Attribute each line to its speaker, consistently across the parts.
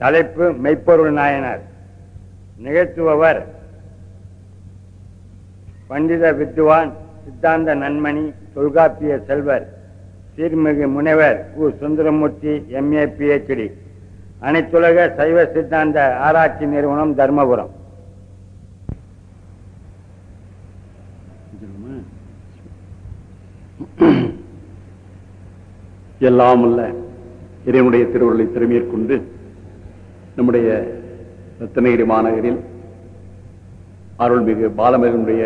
Speaker 1: தலைப்பு மெய்ப்பொருள் நாயனார். நிகழ்த்துபவர் பண்டித வித்துவான் சித்தாந்த நன்மணி தொல்காப்பிய செல்வர் சீர்மிகு முனைவர் கு. சுந்தரமூர்த்தி எம்ஏ பிஹெச்டி அனைத்துலக சைவ சித்தாந்த ஆராய்ச்சி நிறுவனம் தர்மபுரம்.
Speaker 2: எல்லாம் உள்ள இறைவனுடைய திருவுருளை திறமையிற்கொண்டு நம்முடைய ரத்தனகிரி மாநகரில் அருள்மிகு பாலமகனுடைய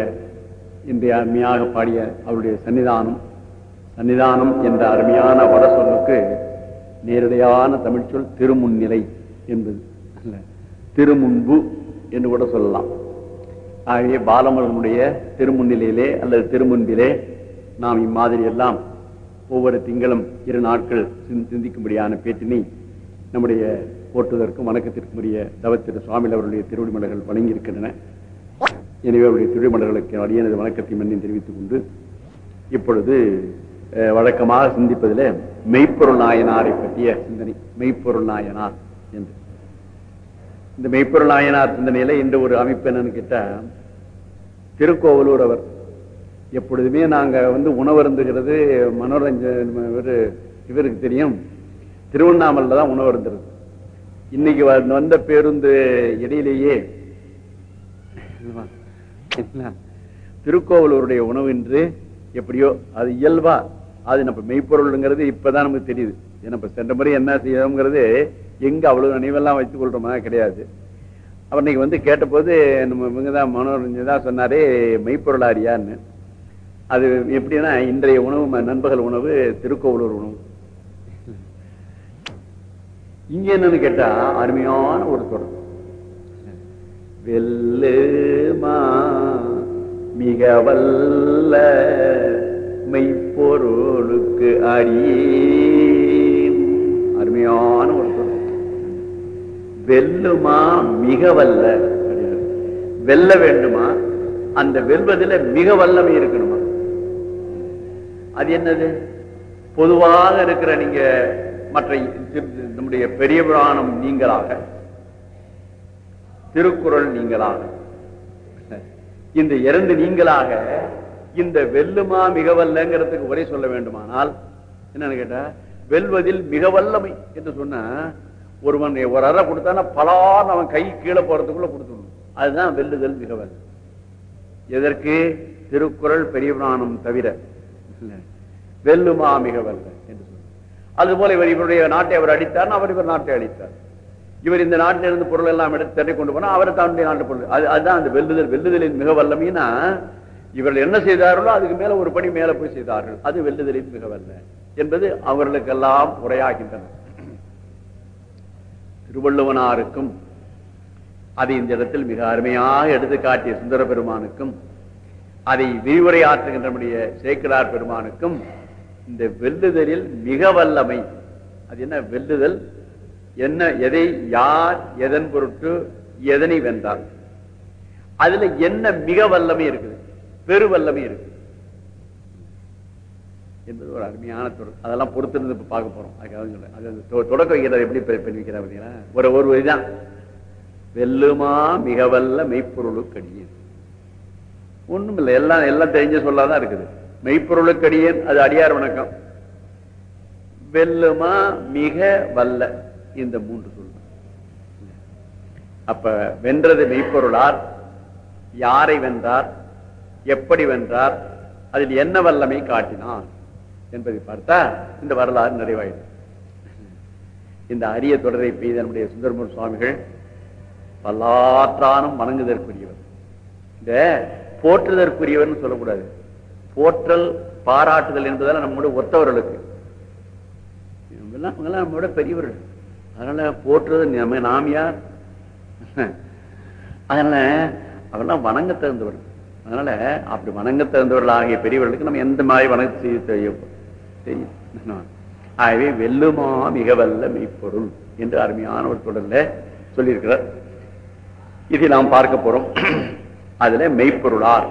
Speaker 2: இன்றைய அருமையாக பாடிய அவருடைய சன்னிதானம் சன்னிதானம் என்ற அருமையான வட சொல்லுக்கு நேரடியான தமிழ்ச்சொல் திருமுன்னிலை என்பது அல்ல திருமுன்பு என்று கூட சொல்லலாம். ஆகவே பாலமகனுடைய திருமுன்னிலையிலே அல்லது திருமுன்பிலே நாம் இம்மாதிரி எல்லாம் ஒவ்வொரு திங்களும் இரு நாட்கள் சிந்~ சிந்திக்கும்படியான பேட்டினை நம்முடைய போட்டுவதற்கும் வணக்கத்திற்குரிய தவத்திரு சுவாமியில் அவருடைய திருவடிமலர்கள் வழங்கியிருக்கின்றன எனவே அவருடைய திருவடிமலர்களுக்கு அடியனது வணக்கத்தை மன்னியும் தெரிவித்துக் கொண்டு இப்பொழுது அஹ், வழக்கமாக சிந்திப்பதில் மெய்ப்பொருள் நாயனாரை பற்றிய சிந்தனை. மெய்ப்பொருள் நாயனார் என்று. இந்த மெய்ப்பொருள் நாயனார் சிந்தனையில இன்று ஒரு அமைப்பு என்னன்னு கேட்டா திருக்கோவலூர் அவர். எப்பொழுதுமே நாங்க வந்து உணவருந்துகிறது மனோரஞ்சன் இவரு இவருக்கு தெரியும். திருவண்ணாமலையில் தான் உணவருந்துறது. இன்னைக்கு வந்த பேருந்து இடையிலேயே திருக்கோவலூருடைய உணவு என்று எப்படியோ அது இயல்பா அது நம்ம மெய்ப்பொருள்ங்கிறது இப்பதான் நமக்கு தெரியுது. ஏன்னா இப்ப சென்ற முறை என்ன செய்யணுங்கிறது எங்க அவ்வளவு நினைவெல்லாம் வைத்துக் கொள்றோமா கிடையாது. அவர் இன்னைக்கு வந்து கேட்டபோது நம்ம இவங்க தான் மனோரஞ்சன் தான் சொன்னாரே மெய்ப்பொருளாரியான்னு. அது எப்படின்னா இன்றைய உணவு ம- நண்பகல் உணவு திருக்கோவலூர் உணவு. இங்க என்னன்னு கேட்டா அருமையான ஒரு தொடர் வெல்லுமா மிக வல்ல மெய்ப்பொருளுக்கு அடியேன் அருமையான ஒரு தொடர் வெல்லுமா மிக வல்ல. வெல்ல வேண்டுமா? அந்த வெல்வதில் மிக வல்லமை இருக்கணுமா? அது என்னது? பொதுவாக இருக்கிற நீங்க மற்ற நம்முடைய பெரிய புராணம் நீங்களாக திருக்குறள் நீங்களாக. இந்த இரண்டு நீங்களாக இந்த வெல்லுமா மிக வல்லங்கிறதுக்கு உரை சொல்ல வேண்டுமானால் என்னன்னு கேட்டா வெல்வதில் மிக வல்லமை என்று சொன்னா ஒருவன் ஒரு அறை கொடுத்தானா பலார் அவன் கை கீழே போறதுக்குள்ள கொடுத்துடணும். அதுதான் வெல்லுதல் மிக வல்ல எதற்கு? திருக்குறள் பெரிய புராணம் தவிர வெல்லுமா மிக வல்ல அதுபோல இவர் இவருடைய நாட்டை அவர் அடித்தார் அவர் இவர் நாட்டை அடித்தார் இவர் இந்த நாட்டிலிருந்து பொருள் எல்லாம் எடுத்து திரட்டி கொண்டு போனா அவர் தன்னுடைய நாட்டு பொருள். அது அதுதான் அந்த வெல்லுதல் வெல்லுதலின் மிக வல்லமைனா இவர்கள் என்ன செய்தார்களோ அதுக்கு மேல ஒரு படி மேல போய் செய்தார்கள். அது வெல்லுதலின் மிக வல்ல என்பது அவர்களுக்கெல்லாம் உரையாகின்றன. திருவள்ளுவனாருக்கும் அதை இந்த இடத்தில் மிக அருமையாக எடுத்து காட்டிய சுந்தர பெருமானுக்கும் அதை விரிவுரையாற்றுகின்ற சேக்கிரார் பெருமானுக்கும் இந்த வெல்லுதலில் மிக வல்லமை. அது என்ன வெல்லுதல்? என்ன எதை யார் எதன் பொருட்டு எதனை வென்றார் அதுல என்ன மிக வல்லமை இருக்குது? பெரு வல்லமை இருக்குது. என்பது ஒரு அருமையான தொடர் அதெல்லாம் பொறுத்திருந்து இப்ப பார்க்க போறோம். அதுக்காக அது தொ- தொடக்க வைக்கிறார் எப்படி பெ- பண்ணி ஒரு ஒரு வரிதான். வெல்லுமா மிக வல்ல மெய்ப்பொருளுக்கடியேன் ஒண்ணும் இல்லை எல்லாம் எல்லாம் தெரிஞ்ச சொல்லாதான் இருக்குது. மெய்ப்பொருளுக்கடியேன் அது அடியார் வணக்கம். வெல்லுமா மிக வல்ல. இந்த மூன்று சொல். அப்ப வென்றது மெய்ப்பொருளார் யாரை வென்றார் எப்படி வென்றார் அதில் என்ன வல்லமை காட்டினார் என்பதை பார்த்தா இந்த வரலாறு நிறைவாயிடும். இந்த அரிய தொடரை பெய்த நம்முடைய சுந்தரமூர் சுவாமிகள் பல்லாற்றானும் வணங்குதற்குரியவர். இந்த போற்றுதற்குரியவர்னு சொல்லக்கூடாது. போற்றல் பாராட்டுதல் என்பதால் நம்முடைய ஒத்தவர்களுக்கு. இவங்கெல்லாம் இவங்கெல்லாம் நம்மளோட பெரியவர்கள். அதனால போற்றுறது நம்ம நாம் யார்? அதனால அவெல்லாம் வணங்க தகுந்தவர்கள். அதனால அப்படி வணங்க தகுந்தவர்கள் ஆகிய பெரியவர்களுக்கு நம்ம எந்த மாதிரி வணங்க செய்ய தெரியும்? ஆகவே வெல்லுமா மிக வல்ல மெய்ப்பொருள் என்று அருமையான ஒரு தொடர்ல சொல்லியிருக்கிறார். இதை நாம் பார்க்க போறோம். அதுல மெய்ப்பொருளார்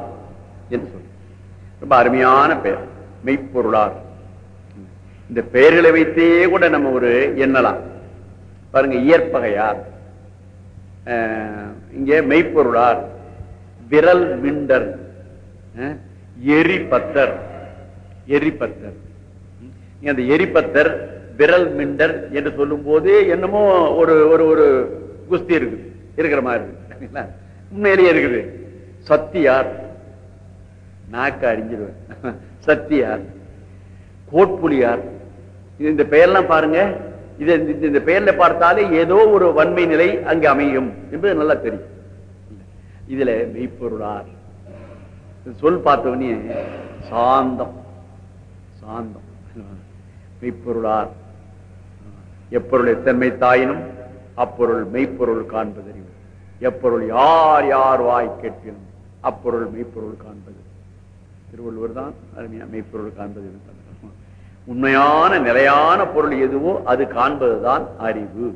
Speaker 2: என்று ரொம்ப அருமையான பெயர் மெய்ப்பொருளார். இந்த பெயர்களை வைத்தே கூட நம்ம ஒரு எண்ணலாம். பாருங்க இயற்பகையார். இங்கே மெய்ப்பொருளார். விரல் மிண்டர். எரிபத்தர். எரிபத்தர். அந்த எரிபத்தர் விரல் மிண்டர் என்று சொல்லும் போது என்னமோ ஒரு ஒரு ஒரு குஸ்தி இருக்குது. இருக்கிற மாதிரி இருக்கு உண்மையிலேயே இருக்குது. சத்தியார். நாக்க அறிஞ்சிருவேன் சத்தியார் கோட்புலியார் இது இந்த பெயர்லாம் பாருங்க. இது இந்த- இந்த பெயர்ல பார்த்தாலே ஏதோ ஒரு வன்மை நிலை அங்கு அமையும் என்பது நல்லா தெரியும். இதுல மெய்ப்பொருளார். சொல் பார்த்தவனே சாந்தம் சாந்தம். மெய்ப்பொருளார். எப்பொருள் எத்தன்மை தாயினும் அப்பொருள் மெய்ப்பொருள் காண்பதறிவு. எப்பொருள் யார் யார் வாய் கேட்பினும் அப்பொருள் மெய்ப்பொருள் காண்பது. திருவள்ளுவர் தான் அருமையா மெய்ப்பொருள் காண்பது உண்மையான நிலையான பொருள் எதுவோ அது காண்பதுதான் அறிவு.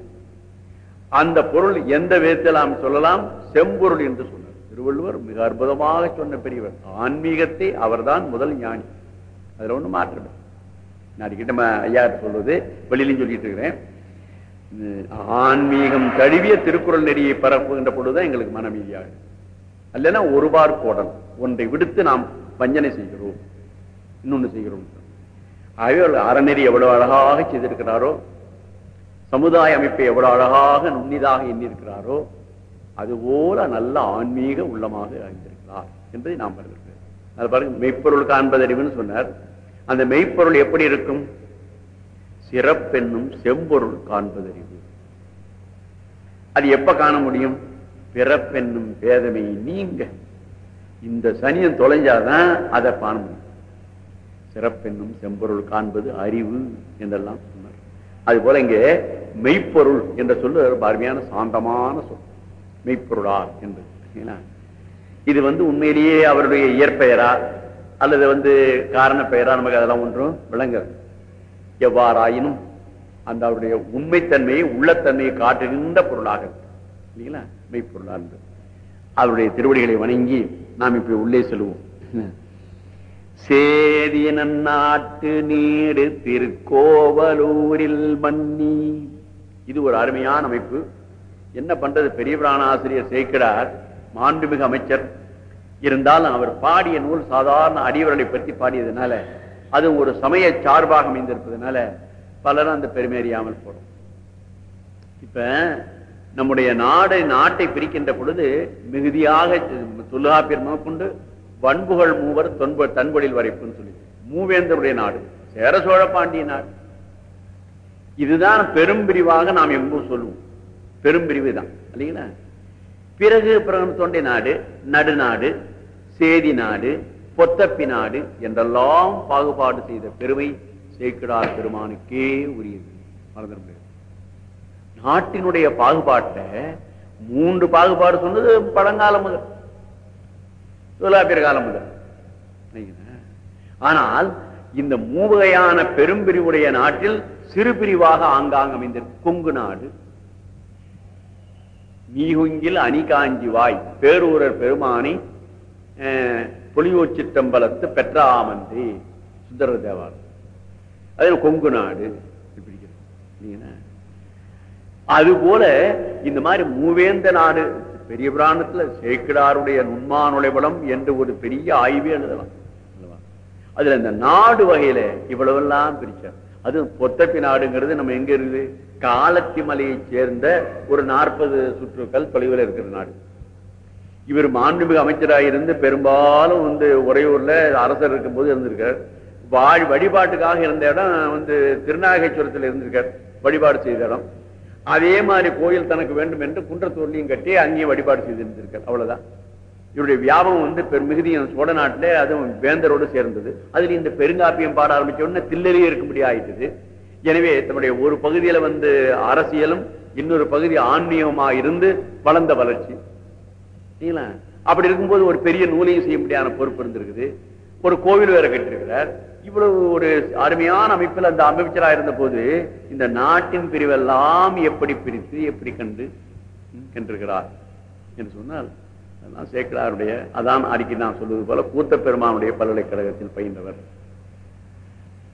Speaker 2: அந்த பொருள் எந்த விதத்தில் நாம் சொல்லலாம்? செம்பொருள் என்று சொன்னார். திருவள்ளுவர் மிக அற்புதமாக சொன்ன பெரியவர். ஆன்மீகத்தை அவர்தான் முதல் ஞானி. அதுல ஒண்ணு மாற்றம் நான் நம்ம ஐயா சொல்வது வெளியிலையும் சொல்லிட்டு இருக்கிறேன். ஆன்மீகம் தழுவிய திருக்குறள் நெறியை பரப்புகின்ற பொழுதுதான் எங்களுக்கு மனமீதியாகும் அல்லனா ஒருவார் கோடல் ஒன்றை விடுத்து நாம் வஞ்சனை செய்கிறோம். இன்னொன்னு செய்கிறோம். ஆகவே அறநெறி எவ்வளவு அழகாக செய்திருக்கிறாரோ சமுதாய அமைப்பை எவ்வளவு அழகாக நுண்ணிதாக எண்ணியிருக்கிறாரோ அதுபோல நல்ல ஆன்மீக உள்ளமாக அறிந்திருக்கிறார் என்பதை நாம் பார்த்திருக்கிறேன் அது பாருங்க மெய்ப்பொருள் காண்பதறிவுன்னு சொன்னார். அந்த மெய்ப்பொருள் எப்படி இருக்கும்? சிறப்பென்னும் செம்பொருள் காண்பதறிவு. அது எப்ப காண முடியும்? பிறப்பென்னும் பேதமையை நீங்க. இந்த சனியன் தொலைஞ்சாதான் அதை காண முடியும். சிறப்பென்னும் செம்பொருள் காண்பது அறிவு என்றெல்லாம் சொன்னார். அது போல இங்கே மெய்ப்பொருள் என்ற சொல்லு ரொம்ப அருமையான சாந்தமான சொல். மெய்ப்பொருளார் என்பது சரிங்களா? இது வந்து உண்மையிலேயே அவருடைய இயற்பெயரா? அல்லது வந்து காரண பெயரா நமக்கு அதெல்லாம் ஒன்றும் விளங்க எவ்வாறாயினும் அந்த அவருடைய உண்மைத்தன்மையை உள்ளத்தன்மையை காட்டுகின்ற பொருளாக இருக்கு. இல்லைங்களா? மெய்ப்பொருளா இருந்தது அவருடைய திருவடிகளை வணங்கி நாம் இப்ப உள்ளே செல்வோம். சேதி நாட்டு நீடு திருக்கோவலூரில் மன்னி. இது ஒரு அருமையான அமைப்பு. என்ன பண்றது? பெரிய பிராண ஆசிரியர் சேர்க்கிறார் மாண்புமிகு அமைச்சர். இருந்தாலும் அவர் பாடிய நூல் சாதாரண அடியவர்களை பற்றி பாடியதுனால அது ஒரு சமய சார்பாக அமைந்திருப்பதனால பலரும் அந்த பெருமை அறியாமல் போடும் இப்ப நம்முடைய நாடு நாட்டை பிரிக்கின்ற பொழுது மிகுதியாக தொல்காப்பியர் முதற்கொண்டு பண்புகள் மூவர் தொன்ப தன்பொழில் வரைப்புன்னு சொல்லி. மூவேந்தருடைய நாடு சேர சோழ பாண்டிய நாடு. இதுதான் பெரும் பிரிவாக நாம் எங்கும் சொல்லுவோம். பெரும் பிரிவு தான் இல்லைங்களா? பிறகு பிறகு தொண்டை நாடு நடுநாடு சேதி நாடு பொத்தப்பி நாடு என்றெல்லாம் பாகுபாடு செய்த பெருமை சேக்கிடார் பெருமானுக்கே உரியது. மறந்துட முடியாது. நாட்டினுடைய பாகுபாட்டை மூன்று பாகுபாடு சொன்னது பழங்காலம் முதல். தொழிலாப்பியர் காலம் முதல். ஆனால் இந்த மூவகையான பெரும்பிரிவுடைய நாட்டில் சிறு பிரிவாக ஆங்காங்க அமைந்திருக்கு கொங்கு நாடு. மீகுங்கில் அணிகாஞ்சி வாய் பேரூரர் பெருமானி அஹ், பெற்ற ஆமந்தி சுந்தர தேவாலயம். அதில் கொங்கு நாடு இப்படி அது போல இந்த மாதிரி மூவேந்த நாடு பெரிய புராணத்துல சேக்கிடாருடைய நுண்மானுழைவளம் என்று ஒரு பெரிய ஆய்வே எழுதலாம். அதுல இந்த நாடு வகையில இவ்வளவெல்லாம் பிரிச்சார். அது பொத்தப்பி நாடுங்கிறது நம்ம எங்க இருக்குது? காலத்தி மலையை சேர்ந்த ஒரு நாற்பது சுற்றுக்கள் தொலைவில் இருக்கிற நாடு. இவர் மாண்புமிகு அமைச்சராக இருந்து பெரும்பாலும் வந்து உறையூர்ல அரசர் இருக்கும்போது இருந்திருக்கார். வாழ் வழிபாட்டுக்காக இருந்த இடம் வந்து திருநாகேஸ்வரத்தில் இருந்திருக்கார். வழிபாடு செய்த இடம். அதே மாதிரி கோயில் தனக்கு வேண்டும் என்று குன்றத்தூர்லையும் கட்டி அங்கேயும் வழிபாடு செய்திருந்திருக்கார் அவ்வளவுதான். இவருடைய வியாபகம் வந்து பெருமிகுதியும் சோழ நாட்டிலே அதுவும் வேந்தரோடு சேர்ந்தது. அதுல இந்த பெருங்காப்பியம் பாட ஆரம்பிச்ச உடனே தில்லறியே இருக்கும்படி ஆயிட்டது. எனவே தன்னுடைய ஒரு பகுதியில வந்து அரசியலும் இன்னொரு பகுதி ஆன்மீகமா இருந்து வளர்ந்த வளர்ச்சி. சரிங்களா? அப்படி இருக்கும்போது ஒரு பெரிய நூலையும் செய்ய முடியாத பொறுப்பு இருந்திருக்குது. ஒரு கோவில் வேற கட்டிருக்கிறார் இவ்வளவு ஒரு அருமையான அமைப்பில் அந்த அமைச்சராக இருந்த போது இந்த நாட்டின் பிரிவெல்லாம் எப்படி பிரித்து எப்படி கண்டு கண்டிருக்கிறார் என்று சொன்னால் அதெல்லாம் சேக்கலாருடைய அதான் அறிக்கை நான் சொல்வது போல கூத்த பெருமானுடைய பல்கலைக்கழகத்தில் பயின்றவர்.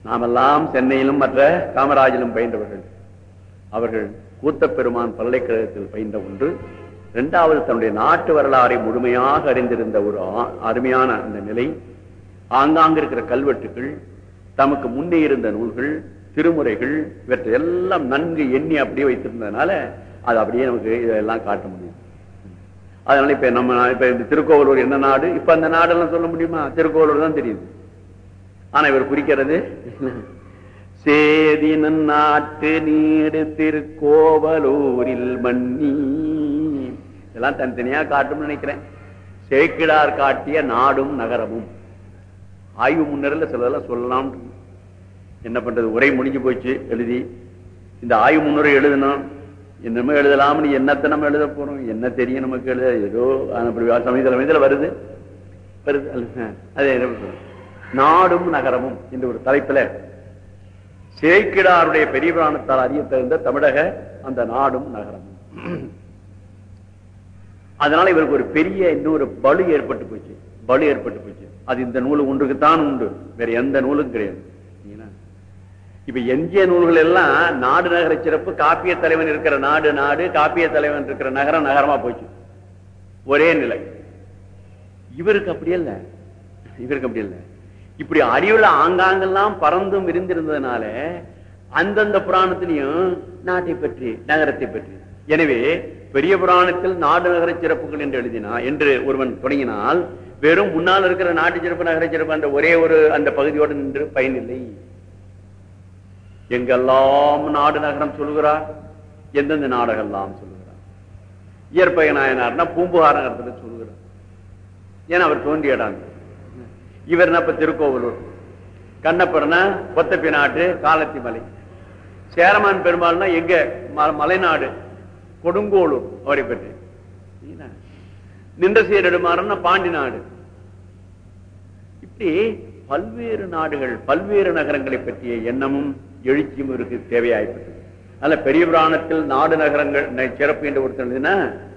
Speaker 2: நாமெல்லாம் சென்னையிலும் மற்ற காமராஜிலும் பயின்றவர்கள். அவர்கள் கூத்த பெருமான் பல்கலைக்கழகத்தில் பயின்ற ஒன்று இரண்டாவது தன்னுடைய நாட்டு வரலாறை முழுமையாக அறிந்திருந்த ஒரு அருமையான அந்த நிலை. ஆங்காங்க இருக்கிற கல்வெட்டுகள் தமக்கு முன்னே இருந்த நூல்கள் திருமுறைகள் இவற்றை எல்லாம் நன்கு எண்ணி அப்படியே வைத்திருந்ததுனால அது அப்படியே நமக்கு இதெல்லாம் காட்ட முடியும். அதனால இப்ப நம்ம இப்ப இந்த திருக்கோவலூர் என்ன நாடு? இப்ப அந்த நாடெல்லாம் சொல்ல முடியுமா? திருக்கோவலூர் தான் தெரியுது ஆனா இவர் குறிக்கிறது சேதினன் நாட்டு நீடு திருக்கோவலூரில் மன்னி. இதெல்லாம் தனித்தனியா காட்டும்னு நினைக்கிறேன். சேக்கிடார் காட்டிய நாடும் நகரமும். ஆய்வு முன்னரில் சிலதெல்லாம் சொல்லலாம் என்ன பண்றது? உரை முடிஞ்சு போச்சு எழுதி. இந்த ஆய்வு முன்னுரை எழுதணும் என்னமோ எழுதலாம்னு என்னத்தை நம்ம எழுத போறோம்? என்ன தெரியும் நமக்கு எழுத? ஏதோ சமயத்தில் சமயத்தில் வருது. வருது அதே நாடும் நகரமும் இந்த ஒரு தலைப்புல சேக்கிடாருடைய பெரிய புராணத்தால் அறிய தகுந்த தமிழக அந்த நாடும் நகரமும். அதனால இவருக்கு ஒரு பெரிய இன்னொரு பலு ஏற்பட்டு போச்சு. பலு ஏற்பட்டு போச்சு. அது இந்த நூல் ஒன்றுக்குத்தான் உண்டு. வேற எந்த நூலும் கிடையாது. இப்ப எஞ்சிய நூல்கள் எல்லாம் நாடு நகர சிறப்பு காப்பிய தலைவன் இருக்கிற நாடு நாடு காப்பிய தலைவன் இருக்கிற நகரம் நகரமா போச்சு. ஒரே நிலை. இவருக்கு அப்படி இல்ல இவருக்கு அப்படி இல்ல இப்படி அறிவுல ஆங்காங்கெல்லாம் பறந்தும் விரிந்திருந்ததுனால அந்தந்த புராணத்திலையும் நாட்டை பற்றி நகரத்தை பற்றி. எனவே பெரிய புராணத்தில் நாடு நகர சிறப்புகள் என்று எழுதினா என்று ஒருவன் தொடங்கினால் வெறும் முன்னால் இருக்கிற நாட்டு சிறப்பு நகர சிறப்பு அந்த ஒரே ஒரு அந்த பகுதியோடு நின்று பயனில்லை. எங்கெல்லாம் நாடு நகரம் சொல்கிறார் எந்தெந்த நாடகெல்லாம் சொல்லுகிறார். இயற்பகை நாயனார்னா பூம்புகார் நகரத்தில் சொல்கிறார் ஏன்னா அவர் தோன்றிய இடம். இவர் இப்ப திருக்கோவலூர்? கண்ணப்பர்னா கொத்தப்பி நாட்டு காலத்தி மலை. சேரமான் பெருமாள்னா எங்க? ம- மலைநாடு. கொடுங்கோளூர் அவரை பற்றி. நின்ற சீரடுமாறன்னா பாண்டி நாடு. இப்படி பல்வேறு நாடுகள் பல்வேறு நகரங்களை பற்றிய எண்ணமும் எழுச்சியும் இருக்கு தேவையாய்ப்பட்டது. அதனால பெரிய புராணத்தில் நாடு நகரங்கள் சிறப்பு என்று ஒருத்தர்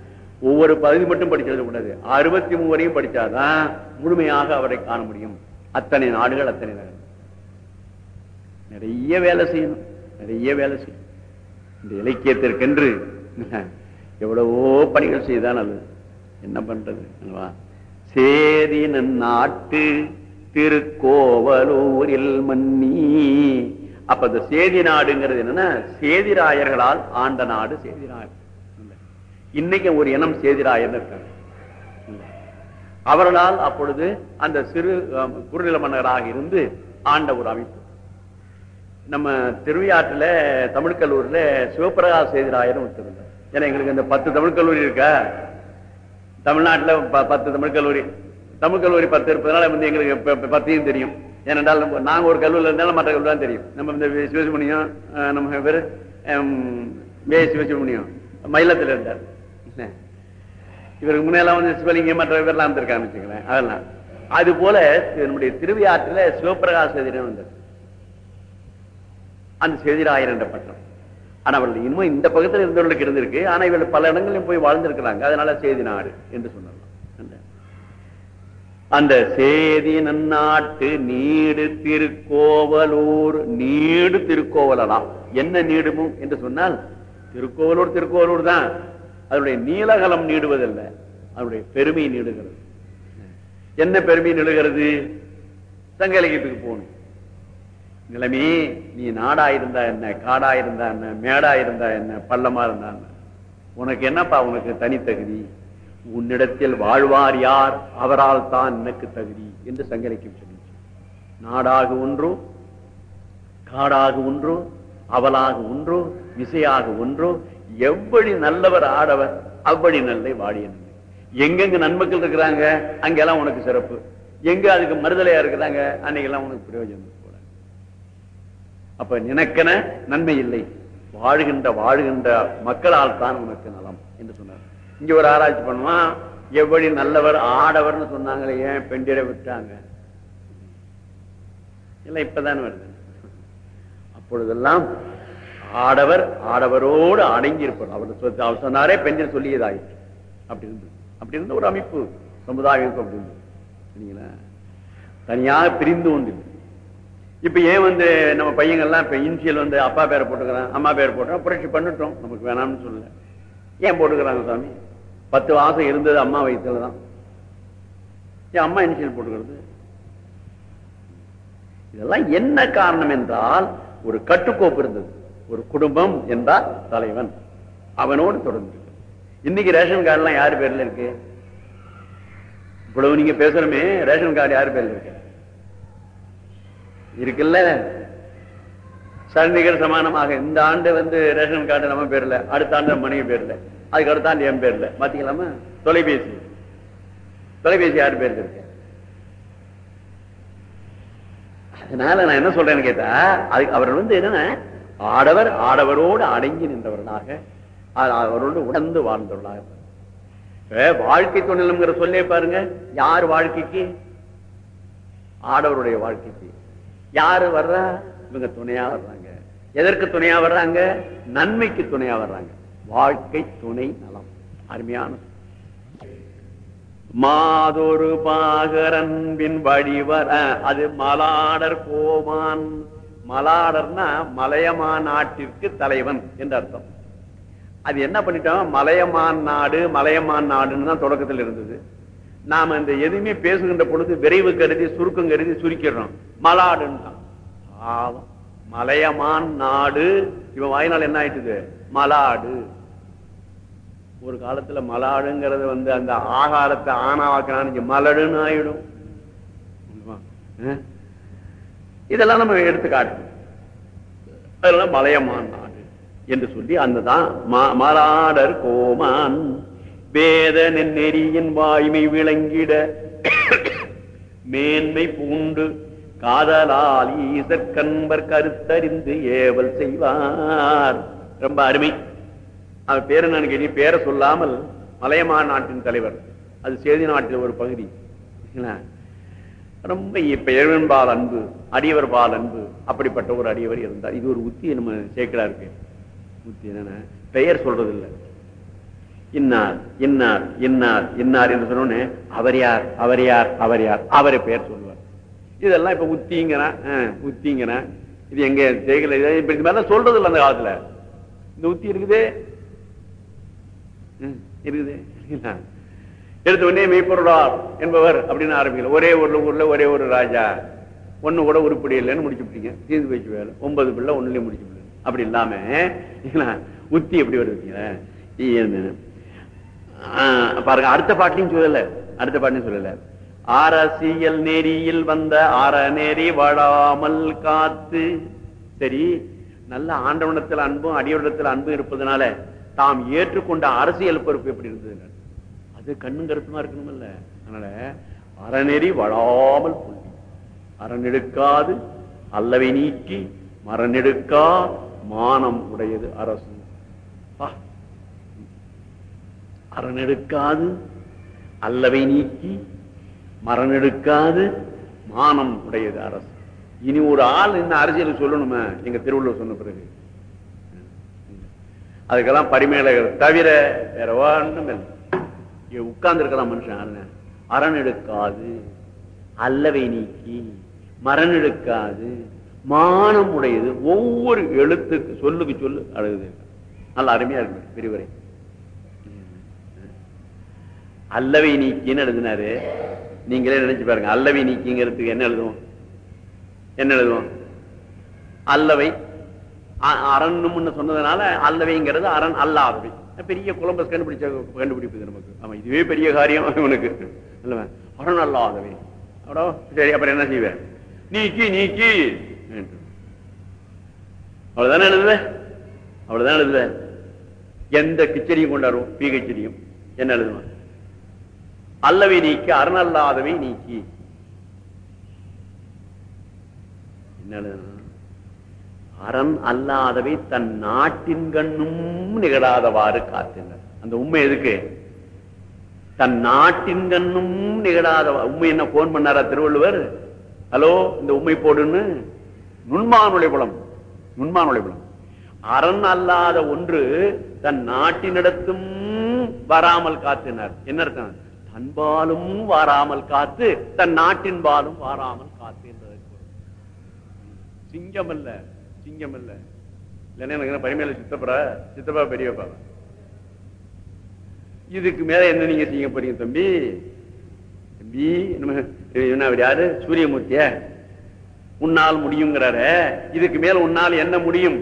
Speaker 2: ஒவ்வொரு பகுதி மட்டும் படிச்சது கூடாது அறுபத்தி மூவரையும் படிச்சாதான் முழுமையாக அவரை காண முடியும். அத்தனை நாடுகள் அத்தனை நகரம் நிறைய வேலை செய்யணும். நிறைய வேலை செய்யணும். இந்த இலக்கியத்திற்கென்று எவ்வளவோ பணிகள் செய்தான் நல்லது. என்ன பண்றது? அல்லவா? சேதி நாட்டு திருக்கோவலூரில் மன்னி. அப்ப இந்த சேதி நாடுங்கிறது என்னன்னா சேதிராயர்களால் ஆண்ட நாடு சேதிராயர். இன்னைக்கு ஒரு இனம் சேதிராயர் இருக்காங்க. அவர்களால் அப்பொழுது அந்த சிறு குறுநில மன்னராக இருந்து ஆண்ட ஒரு அமைப்பு. நம்ம திருவிழாற்றுல தமிழ்கல்லூரில் சிவபிரகாஷ் சேதிராயரும் ஒருத்தர் ஏன்னா எங்களுக்கு இந்த பத்து தமிழ்கல்லூரி இருக்கா? தமிழ்நாட்டுல ப- பத்து தமிழ் கல்லூரி. தமிழ் கல்லூரி பத்து இருப்பதனால வந்து எங்களுக்கு பத்தியும் தெரியும். ஏனென்றால் நாங்கள் நாங்க ஒரு கல்லூரியில் இருந்தாலும் மற்ற கல்லூரி தான் தெரியும். நம்ம இந்த வி- சிவசுமணியம் நம்ம பேரு ஹம், வே சிவசுமணியம் மயிலத்தில் இருந்தார். இவருக்கு முன்னெல்லாம் வந்து சிவலிங்கம் மற்ற பேர்லாம் இருந்திருக்காங்க வச்சுங்களேன் அதெல்லாம். அது போல தி- நம்முடைய திருவிழாற்றுல சிவபிரகாஷ் சேதிரன் வந்தார் அந்த சேதிராயர் என்ற பட்டம். ஆனா அவர்கள் இன்னும் இந்த பக்கத்தில் இருந்தவர்களுக்கு இருந்திருக்கு. ஆனா இவர்கள் பல இடங்களிலும் போய் வாழ்ந்திருக்கிறாங்க. அதனால சேதி நாடு என்று சொன்னாங்க. அந்த சேதி நன்னாட்டு நீடு திருக்கோவலூர் நீடு திருக்கோவலலாம். என்ன நீடுமும் என்று சொன்னால் திருக்கோவலூர் திருக்கோவலூர் தான். அதனுடைய நீலகலம் நீடுவதில்லை. அதனுடைய பெருமை நீடுகிறது. என்ன பெருமை நீடுகிறது? சங்க இலக்கியத்துக்கு போகணும். நிலைமே நீ நாடா இருந்தா என்ன காடா இருந்தா என்ன மேடா இருந்தா என்ன பள்ளமா இருந்தா என்ன? உனக்கு என்னப்பா உனக்கு தனித்தகுதி உன்னிடத்தில் வாழ்வார் யார்? அவரால் தான் எனக்கு தகுதி என்று சங்கரிக்கும் சொல்லிச்சு. நாடாக ஒன்றோ காடாக ஒன்றோ அவலாக ஒன்றோ இசையாக ஒன்றோ எவ்வளி நல்லவர் ஆடவர் அவ்வளி நல்லை வாடிய எங்கெங்க நன்மக்கள் இருக்கிறாங்க அங்கெல்லாம் உனக்கு சிறப்பு. எங்க அதுக்கு மறுதலையா இருக்கிறாங்க அன்னைக்கெல்லாம் உனக்கு பிரயோஜனம். அப்ப நினைக்கன நன்மை இல்லை. வாழ்கின்ற வாழ்கின்ற மக்களால் தான் உனக்கு நலம் என்று சொன்னார். இங்க ஒரு ஆராய்ச்சி பண்ணுவான் எவ்வளி நல்லவர் ஆடவர்னு சொன்னாங்களே ஏன் பெண்டிட விட்டாங்க? இல்ல இப்பதான் வருது. அப்பொழுதெல்லாம் ஆடவர் ஆடவரோடு அடங்கி இருப்பார் அவர் அவர் சொன்னாரே பெண்கள் சொல்லியதாயிற்று. அப்படி இருந்து அப்படி இருந்த ஒரு அமைப்பு சமுதாயம் அப்படி இருந்தது தனியாக பிரிந்து ஒன்று இப்ப ஏன் வந்து நம்ம பையங்கள்லாம் இப்ப இன்சியல் வந்து அப்பா பேரை போட்டுக்கிறான் அம்மா பேர் போட்டோம் புரட்சி பண்ணிட்டோம். நமக்கு வேணாம்னு சொல்லல. ஏன் போட்டுக்கிறாங்க சாமி? பத்து மாசம் இருந்தது அம்மா வயிற்றுல தான். ஏன் அம்மா இனிஷியல் போட்டுக்கிறது? இதெல்லாம் என்ன காரணம் என்றால் ஒரு கட்டுக்கோப்பு இருந்தது. ஒரு குடும்பம் என்றால் தலைவன். அவனோடு தொடர்ந்து. இன்னைக்கு ரேஷன் கார்டு எல்லாம் யாரு பேர்ல இருக்கு? இவ்வளவு நீங்க பேசுறமே ரேஷன் கார்டு யாரு பேர்ல இருக்கு? இருக்குல்ல? சரிநிகர் சமானமாக இந்த ஆண்டு வந்து ரேஷன் கார்டு நம்ம பேர்ல அடுத்த ஆண்டு மணி மனைவி பேர்ல அதுக்கு அடுத்த ஆண்டு என் பேர்ல. பாத்தீங்களாமா தொலைபேசி. தொலைபேசி யார் பேர்ல இருக்கு? அதனால நான் என்ன சொல்றேன்னு கேட்டா அது அவர் வந்து என்னன்னா ஆடவர் ஆடவரோடு அடங்கி நின்றவர்களாக அவரோடு உணர்ந்து வாழ்ந்தவர்களாக வாழ்க்கை துணிலுங்கிற சொல்லே பாருங்க யார் வாழ்க்கைக்கு? ஆடவருடைய வாழ்க்கைக்கு. யாரு வர்றா? இவங்க துணையா வர்றாங்க. எதற்கு துணையா வர்றாங்க? நன்மைக்கு துணையா வர்றாங்க. வாழ்க்கை துணை நலம். அருமையான மாதொரு பாகரன்பின் வழிவர அது மலாடர் கோமான். மலாடர்னா மலையமான் நாட்டிற்கு தலைவன் என்று அர்த்தம். அது என்ன பண்ணிட்டோம்? மலையமான் நாடு மலையமான் நாடுன்னு தான் தொடக்கத்தில் இருந்தது. நாம இந்த எதுவுமே பேசுகின்ற பொழுது விரைவு கருதி சுருக்கம் கருதி சுருக்கிடுறோம். மலாடுன்றான் பாவம். மலையமான் நாடு. இவன் வாய்நாள் என்ன ஆயிட்டுது? மலாடு. ஒரு காலத்துல மலாடுங்கிறது வந்து அந்த ஆகாரத்தை ஆனாவாக்கினான்னு மலடுன்னு ஆயிடும். இதெல்லாம் நம்ம எடுத்து காட்டு அதெல்லாம் மலையமான் நாடு என்று சொல்லி அந்த தான் மலாடர் கோமான். வேத நெறியின் வாய்மை விளங்கிட. மேன்மை பூண்டு. காதலால் ஈசற்கன்பர் கருத்தறிந்து ஏவல் செய்வார். ரொம்ப அருமை. அவர் பேர் என்னன்னு கேட்டீங்க? பேரை சொல்லாமல் மலையமா நாட்டின் தலைவர். அது சேதி நாட்டின் ஒரு பகுதி. ரொம்ப இப்ப இறைவன்பால் அன்பு அடியவர் பால் அன்பு அப்படிப்பட்ட ஒரு அடியவர் இருந்தார். இது ஒரு உத்தி நம்ம சேர்க்கலா இருக்கு. உத்தி என்னன்னா பெயர் சொல்றது இல்லை இன்னார் இன்னார் இன்னார் இன்னார் என்று சொன்னோன்னு அவர் யார் அவர் யார் அவர் யார் அவரை பெயர் சொல்லுவார். இதெல்லாம் இப்ப உத்திங்கிறான் ஆஹ், உத்திங்கிறான் இது எங்க செய்கல இப்ப மாதிரிலாம் சொல்றது இல்லை அந்த காலத்துல. இந்த உத்தி இருக்குதே. இருக்குது. எடுத்த உடனே மெய்ப்பொருளார் என்பவர் அப்படின்னு ஆரம்பிக்கல. ஒரே ஊர்ல ஊர்ல ஒரே ஒரு ராஜா. ஒண்ணு கூட உருப்படி இல்லைன்னு முடிச்சு விட்டீங்க. தீர்ந்து போயிடுச்சு வேலை. ஒன்பது பிள்ளை ஒண்ணுலயும் முடிச்சு விடுங்க அப்படி இல்லாம உத்தி எப்படி வருதுங்களா பாருங்க அடுத்த பாட்டிலையும் சொல்லல. அடுத்த பாட்டிலையும் சொல்லல. அரசியல் நெறியில் வந்த அறநெறி வாழாமல் காத்து. சரி நல்ல ஆண்டவனத்தில் அன்பும் அடியவனத்தில் அன்பும் இருப்பதனால தாம் ஏற்றுக்கொண்ட அரசியல் பொறுப்பு எப்படி இருந்தது? அது கண்ணும் கருத்துமா இருக்கணும்ல அதனால அறநெறி வளாமல் புள்ளி அறநெடுக்காது அல்லவை நீக்கி மரநெடுக்கா மானம் உடையது அரசு. அறநெடுக்காது அல்லவை நீக்கி மரணெடுக்காது மானம் உடையது அரசு. இனி ஒரு ஆள் இன்னும் அரசியல் சொல்லணுமே எங்க திருவள்ளுவர் சொன்ன பிறகு. அதுக்கெல்லாம் பரிமேலகர் தவிர வேற ஒண்ணும் இல்லை. உட்கார்ந்து இருக்கலாம் மனுஷன் அரண். அரண் எடுக்காது அல்லவை நீக்கி மரண் எடுக்காது மானம் உடையது. ஒவ்வொரு எழுத்துக்கு சொல்லுக்கு சொல்லு அழகுது. நல்ல அருமையா இருக்கு விரிவுரை. அல்லவை நீக்கின்னு எழுதினாரு. நீங்களே நினைச்சு பாருங்க. அல்லவை நீக்கிங்கிறதுக்கு என்ன எழுதுவோம்? என்ன எழுதுவோம்? அல்லவை அ- அரண்னு சொன்னதுனால அல்லவைங்கிறது அரண் அல்லாதவை. பெரிய கொலம்பஸ் கண்டுபிடிச்ச கண்டுபிடிப்புது நமக்கு. ஆமா இதுவே பெரிய காரியம் இவனுக்கு. அல்லவா? அரண் அல்லாதவை. அடோ சரி அப்புறம் என்ன செய்வேன்? நீக்கி நீக்கி. அவ்வளவுதானே எழுதுவ? அவ்வளவுதான் எழுதுவேன் எந்த கிச்சடியும் கொண்டாடுவோம். பி கிச்சடியும் என்ன எழுதுவான் அல்லவை நீக்கி அரணல்லாதவை நீக்கி. என்ன அரண் அல்லாதவை தன் நாட்டின் கண்ணும் நிகழாதவாறு காத்தினர் அந்த உண்மை எதுக்கு? தன் நாட்டின் கண்ணும் நிகழாத உண்மை என்ன போன் பண்ணாரா திருவள்ளுவர்? ஹலோ இந்த உண்மை போடுன்னு? நுண்மான் உழைப்புலம் நுண்மான் உழைப்புலம் அரண் அல்லாத ஒன்று தன் நாட்டினிடத்தும் வராமல் காத்தினார் என்ன அர்த்தம்? தன்பாலும் வாராமல் காத்து தன் நாட்டின் பாலும் வாராமல் காத்து என்பதற்கு சிங்கம் அல்ல சிங்கம் அல்ல இல்லைன்னா எனக்கு என்ன பரிமையில சித்தப்பா சித்தப்பா பெரியப்பா இதுக்கு மேல என்ன நீங்க செய்ய போறீங்க தம்பி? தம்பி என்ன அவர் யாரு? சூரியமூர்த்திய? உன்னால் முடியுங்கிறாரு. இதுக்கு மேல உன்னால் என்ன முடியும்?